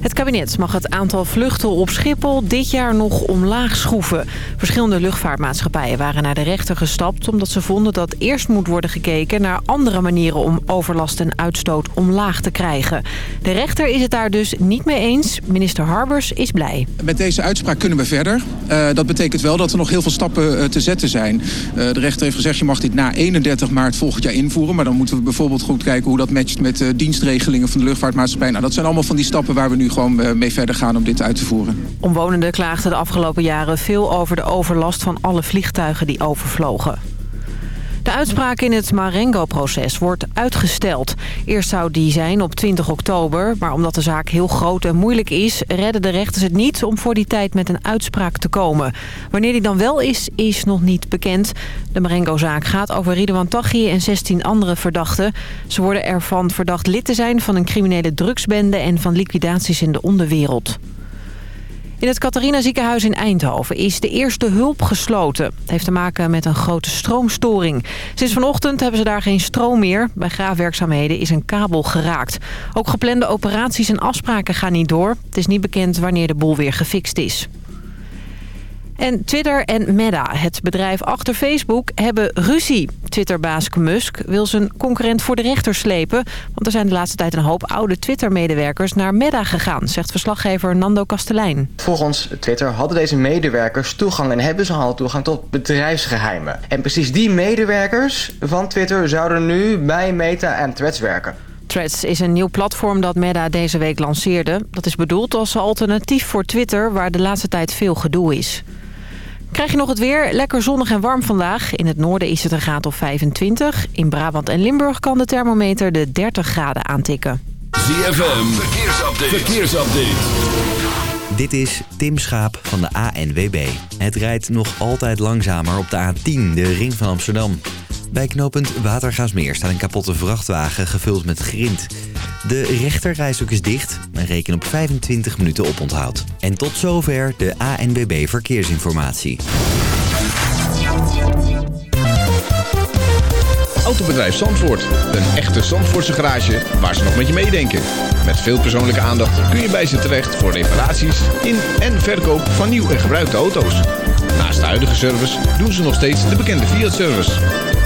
Het kabinet mag het aantal vluchten op Schiphol dit jaar nog omlaag schroeven. Verschillende luchtvaartmaatschappijen waren naar de rechter gestapt... omdat ze vonden dat eerst moet worden gekeken naar andere manieren... om overlast en uitstoot omlaag te krijgen. De rechter is het daar dus niet mee eens. Minister Harbers is blij. Met deze uitspraak kunnen we verder. Uh, dat betekent wel dat er nog heel veel stappen uh, te zetten zijn. Uh, de rechter heeft gezegd, je mag dit na 31 maart volgend jaar invoeren. Maar dan moeten we bijvoorbeeld goed kijken hoe dat matcht met dienstregelingen van de luchtvaartmaatschappij. Nou, dat zijn allemaal van die stappen waar we nu gewoon mee verder gaan om dit uit te voeren. Omwonenden klaagden de afgelopen jaren veel over de overlast van alle vliegtuigen die overvlogen. De uitspraak in het Marengo-proces wordt uitgesteld. Eerst zou die zijn op 20 oktober, maar omdat de zaak heel groot en moeilijk is... redden de rechters het niet om voor die tijd met een uitspraak te komen. Wanneer die dan wel is, is nog niet bekend. De Marengo-zaak gaat over Ridouan Taghi en 16 andere verdachten. Ze worden ervan verdacht lid te zijn van een criminele drugsbende... en van liquidaties in de onderwereld. In het Catharina ziekenhuis in Eindhoven is de eerste hulp gesloten. Het heeft te maken met een grote stroomstoring. Sinds vanochtend hebben ze daar geen stroom meer. Bij graafwerkzaamheden is een kabel geraakt. Ook geplande operaties en afspraken gaan niet door. Het is niet bekend wanneer de boel weer gefixt is. En Twitter en Meta, het bedrijf achter Facebook, hebben ruzie. Twitterbaas Musk wil zijn concurrent voor de rechter slepen... want er zijn de laatste tijd een hoop oude Twitter-medewerkers naar Meta gegaan... zegt verslaggever Nando Kastelein. Volgens Twitter hadden deze medewerkers toegang en hebben ze al toegang tot bedrijfsgeheimen. En precies die medewerkers van Twitter zouden nu bij Meta en Threads werken. Threads is een nieuw platform dat Meta deze week lanceerde. Dat is bedoeld als alternatief voor Twitter, waar de laatste tijd veel gedoe is. Krijg je nog het weer? Lekker zonnig en warm vandaag. In het noorden is het een graad of 25. In Brabant en Limburg kan de thermometer de 30 graden aantikken. ZFM, verkeersupdate. verkeersupdate. Dit is Tim Schaap van de ANWB. Het rijdt nog altijd langzamer op de A10, de ring van Amsterdam. Bij knooppunt Watergaasmeer staat een kapotte vrachtwagen gevuld met grind. De rechterrijstok is dicht en reken op 25 minuten oponthoud. En tot zover de ANWB Verkeersinformatie. Autobedrijf Zandvoort. Een echte Zandvoortse garage waar ze nog met je meedenken. Met veel persoonlijke aandacht kun je bij ze terecht voor reparaties in en verkoop van nieuw en gebruikte auto's. Naast de huidige service doen ze nog steeds de bekende Fiat-service.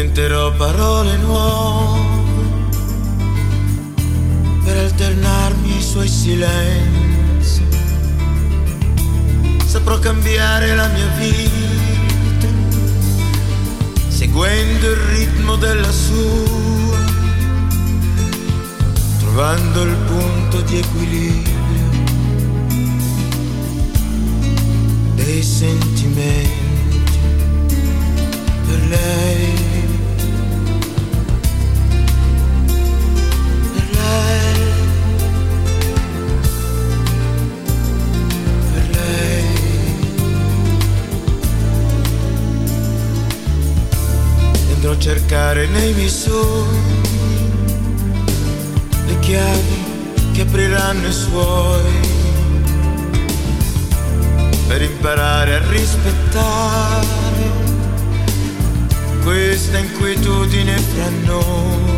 Inventerò parole nuove per alternarmi ai suoi silenzi. Saprò cambiare la mia vita, seguendo il ritmo della sua trovando il punto di equilibrio dei sentimenti per lei. Cercare nei miei sogni le chiavi che apriranno i suoi per imparare a rispettare questa inquietudine fra noi.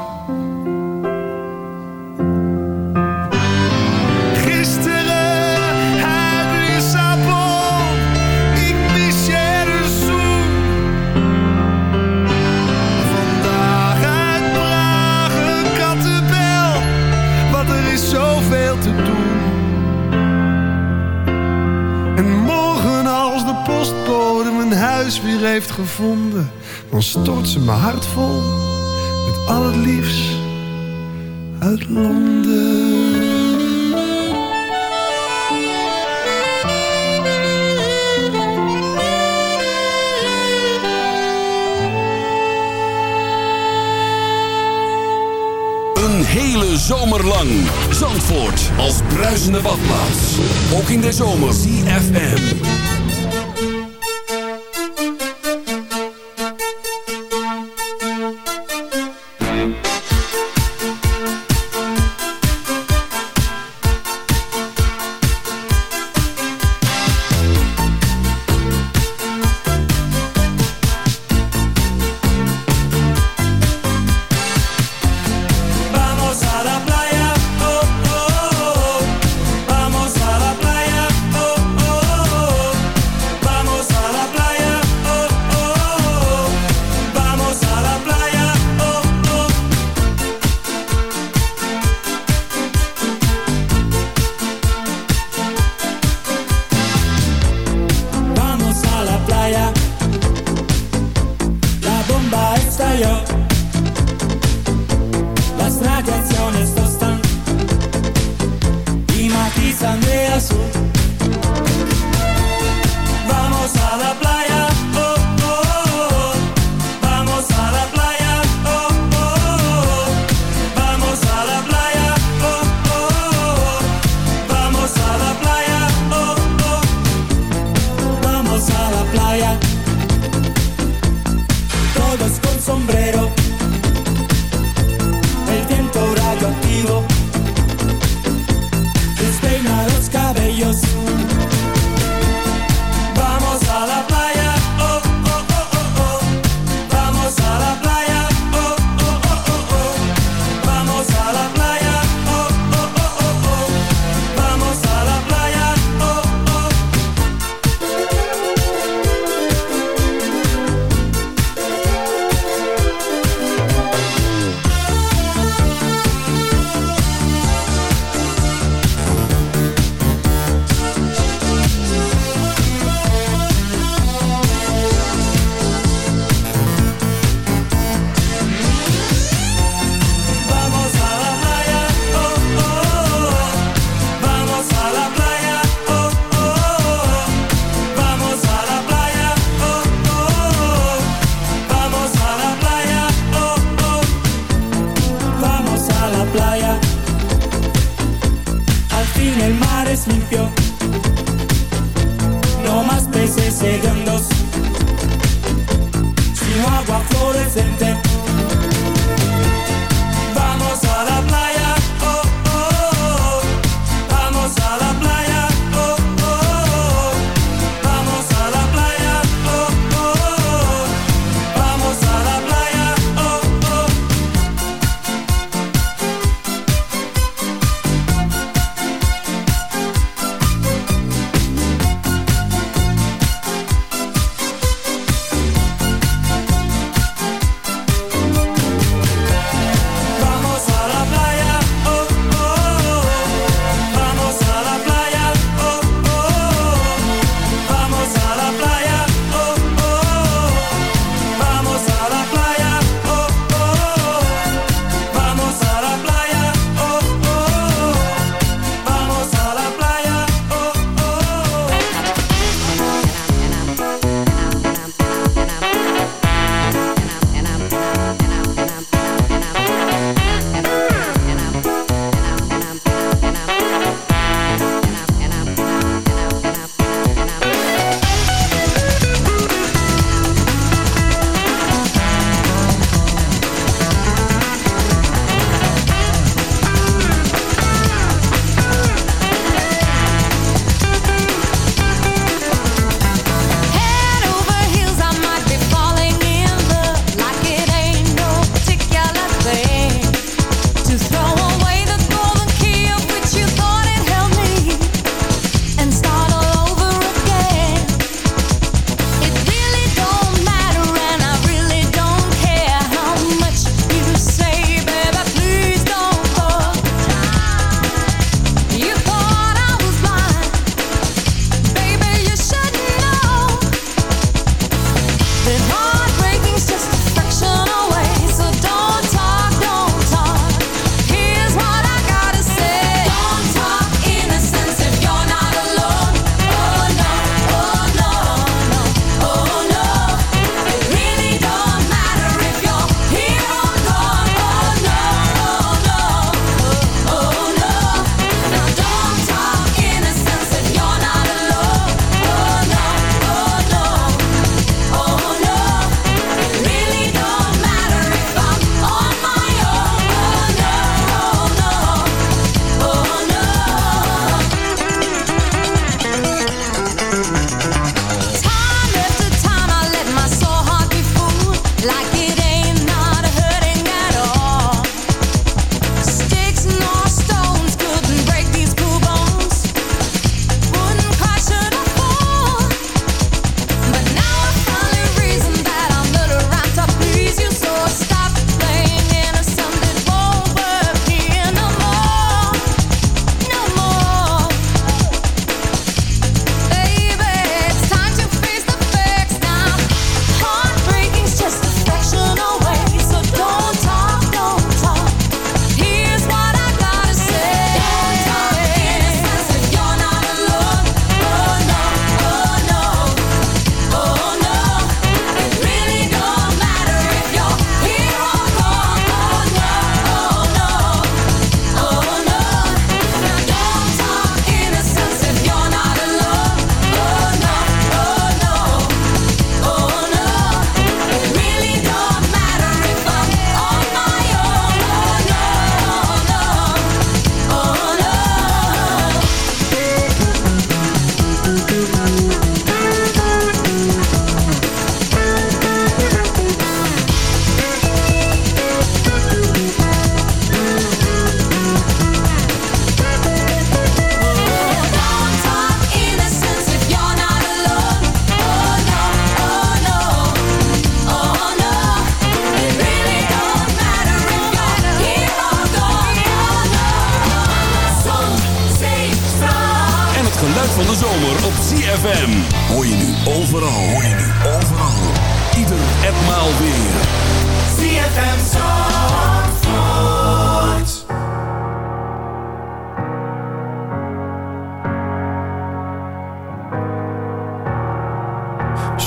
Gevonden, dan stort ze mijn hart vol met al het liefst uit Londen. Een hele zomer lang. Zandvoort als bruisende badplaats. Ook in de zomer. CFM.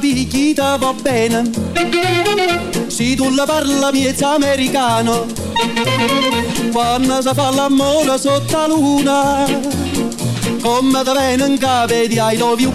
mia ti va bene. Se tu la parla miezza americano, quando si fa l'amore sotto la luna, come da venga vedi I love you.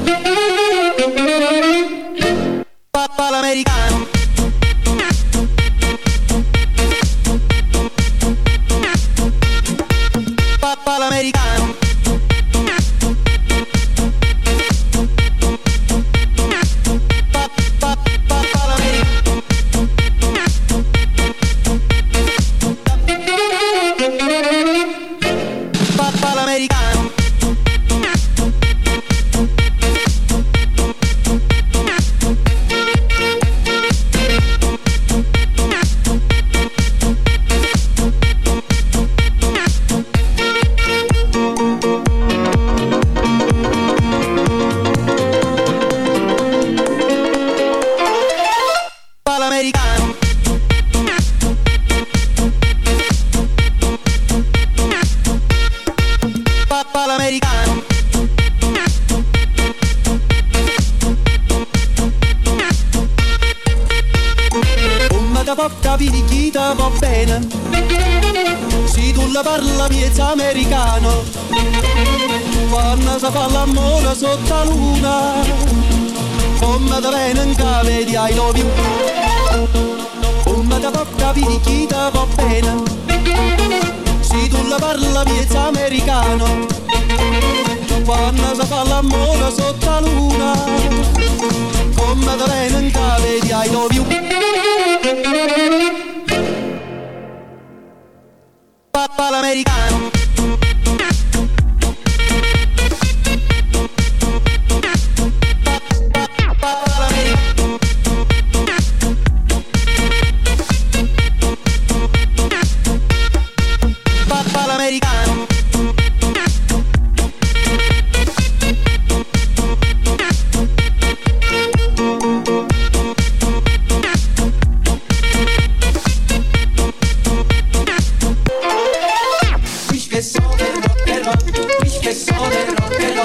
que solo, rockero,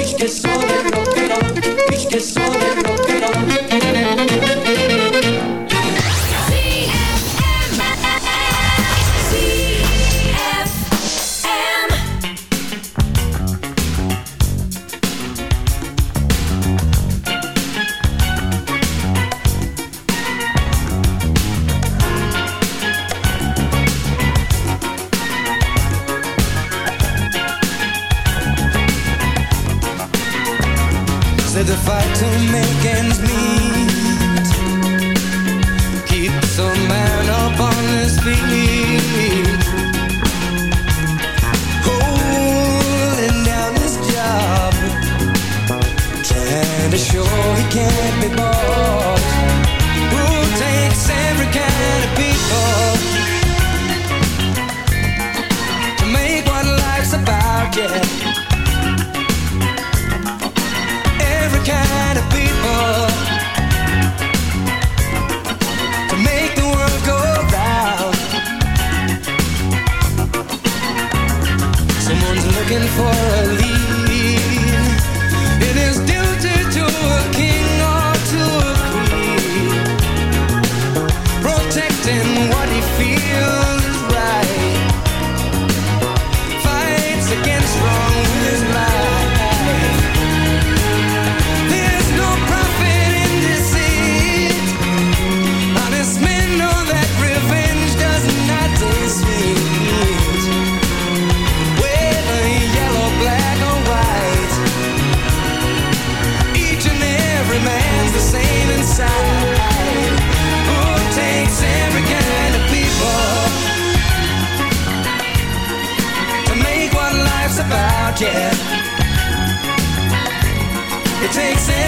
ich que.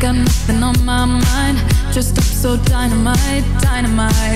got nothing on my mind. Just up so dynamite, dynamite.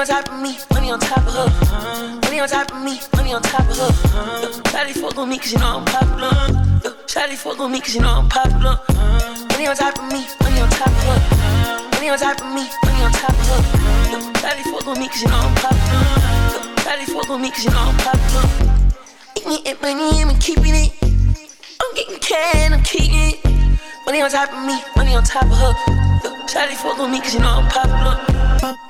on top of me, money on top of her. Money on top of me, money on top of her. Daddy fuck with me cause you know I'm popular. Shawty fuck with me cause you know I'm popular. Money on top of me, money on top of her. Money on top of me, money on top of her. Daddy fuck with me cause you know I'm popular. Daddy fuck with me cause you know I'm popular. Eat me and money, I'm keeping it. I'm getting can, I'm keeping it. Money on top of me, money on top of her. Shawty fuck with me cause you know I'm popular.